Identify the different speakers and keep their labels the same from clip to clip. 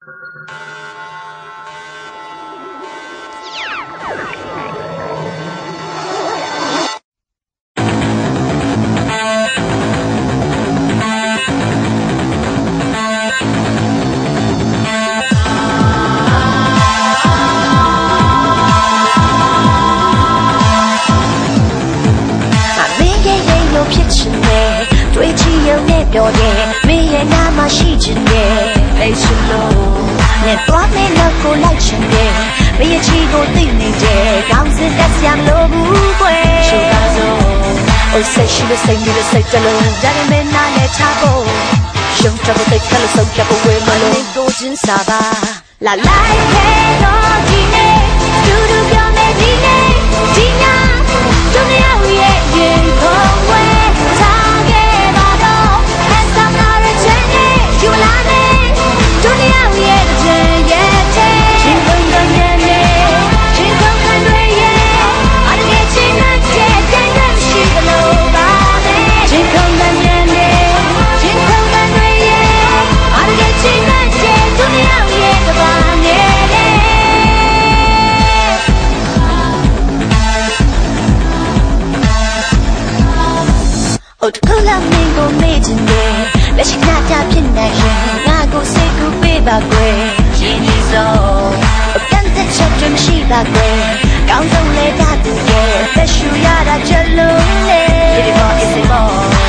Speaker 1: 啊！俺每夜夜有脾气嘞，对妻儿没表贴，每夜俺妈洗着嘞。 ရှိချင်တယ်အဲ့ချင်လို့နဲ့သွားနေတော့ကိုလိုက်ချင်တယ်မင်းရဲ့ချီကိုသိနေတယ်ကောင်းစင်တက်စရာမလိုဘူးကွယ်ရှုပ်ပါစို့အိုးဆက်ရှိလို့စိတ်နေလို့စိတ်တလုံးဒါနဲ့မင်းနာနဲ့ချဖို့ရှုံးချဖို့တိတ်ခလို့ဆုံးဖြတ်ဖို့ဝေမလို့ကိုချင်းစားပါလာလိုက်ခဲ့တော့ဒီနေ့တူတူပြောမယ်ဒီ 土土佬，你个妹真地，来去哪家骗哪人，阿姑四处被八卦。今年子，我敢在潮州是八卦，高雄咧大肚街，白沙亚达真冷咧。一年无一次无，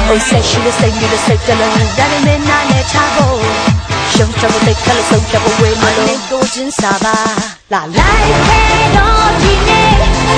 Speaker 1: 我塞时都塞米都塞到冷，大路面难咧插步，小插步得靠咧小插步为马路，阿妹做阵耍吧，来来去咯，今年。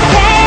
Speaker 1: can't